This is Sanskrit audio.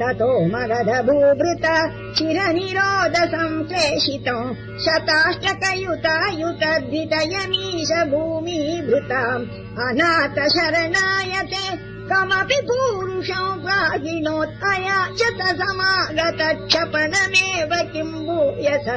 ततो मगध भूभृत चिरनिरोध सम्प्रेषितम् शताष्टकयुतायुतद्वितयमीश भूमीभृताम् अनाथ शरणायते कमपि पूरुषो च चत किम् भूयस